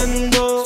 tremendo.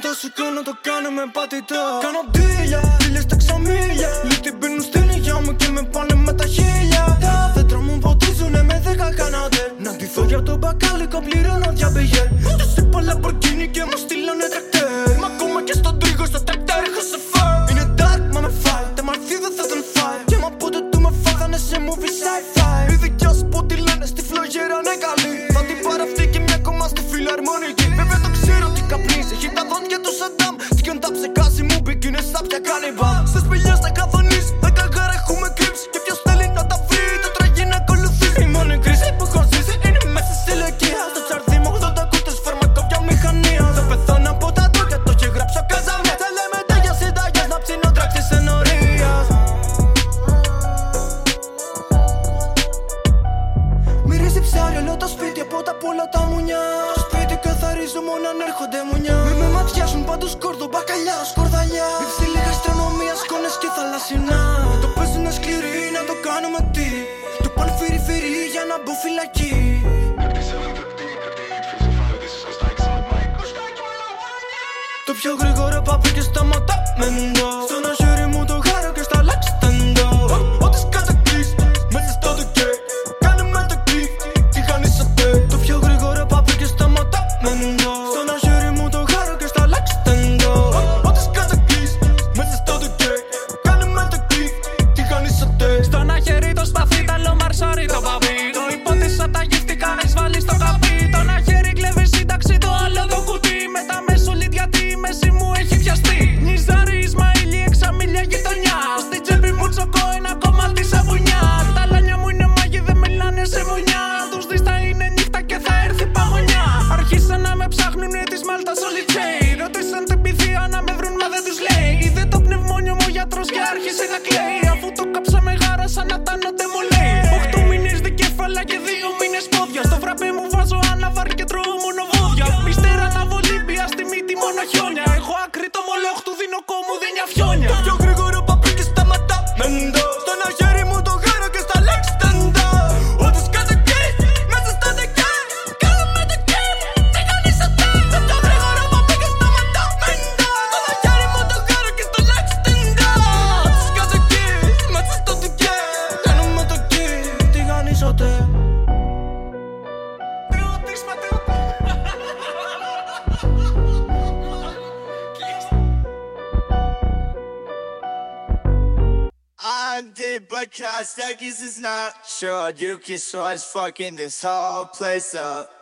Κι όταν το σηκώνω το κάνω με πατητό Κάνω ντύλια, φίλες στα ξαμίλια. Λίτη μπαίνουν στην υγειά μου και με πάνε με τα χίλια Τα δέντρα μου ποτίζουνε με δέκα κανάτε Να ντυθώ για το μπακάλικο πληρώνω διαμπηγέ Τους είπα Lamborghini και μου στείλανε τρακτέρ. Μα ακόμα και στον τρίγο στο τρακτέρ έχω σε φέρ Είναι dark μα με φάει, τα μαρθί δεν θα τον φάει. Και μα πότε του με φάγανε σε movie sci-fi. Οι δικιά σου που τη λένε στη φλογέρα είναι καλή Θα την πάρω αυτή και μια κομμά στη φιλαρμονική τους Σαντάμ. Σκιον τα ψεκάσει μου μπήκουνε σάπια κάνει μπαμ. Στις πηλιές θα καθονείς, δέκα γάρα έχουμε κρύψει. Και ποιος θέλει να τα βρει, το τραγεί να ακολουθήσει Η μόνη κρίση που έχω ζήσει είναι μέσα στη ηλικία Στο τσαρδί μου 80 κούτες φαρμακόπια μηχανία. Θα πεθάνω από τα τρόγια, το έχει γράψει ο Καζαμιά. Τα λέμε τάγια συντάγιας, να ψήνω τράξεις ενορίας Μυρίζει ψάρι όλο το σπίτι από τα πουλα τα μουνιά. Το σπίτι καθαρίζω μόνο αν έρχονται μουνιά. Μη με ματιάσουν πάντως κόρδο, μπακαλιάς, σκορδαλιά Υψηλή γαστρονομία, σκόνες και θαλασσινά. Το παίζουνε σκληρή, να το κάνουμε τι. Το πάνε φυρί φυρί για να μπω φυλακή. Το πιο γρήγορο παπί και σταματά μεντό πνευμόνιο μου γιατρό και άρχισε να κλαίει. Αφού το κάψα με γάρα σαν να τάνονται μου λέει. Οχτώ μήνες δικέφαλα και δύο μήνες πόδια. Στο φραπέ μου βάζω αναβάρ και τρώω μόνο βόδια. Μυστέρα να βολύμπια στη μύτη μόνο χιόνια. Έχω άκρη το μολόχ του δίνω κόμμου δίνια φιόνια. Haunted but Costakis is not. Sure You can sort fucking this whole place up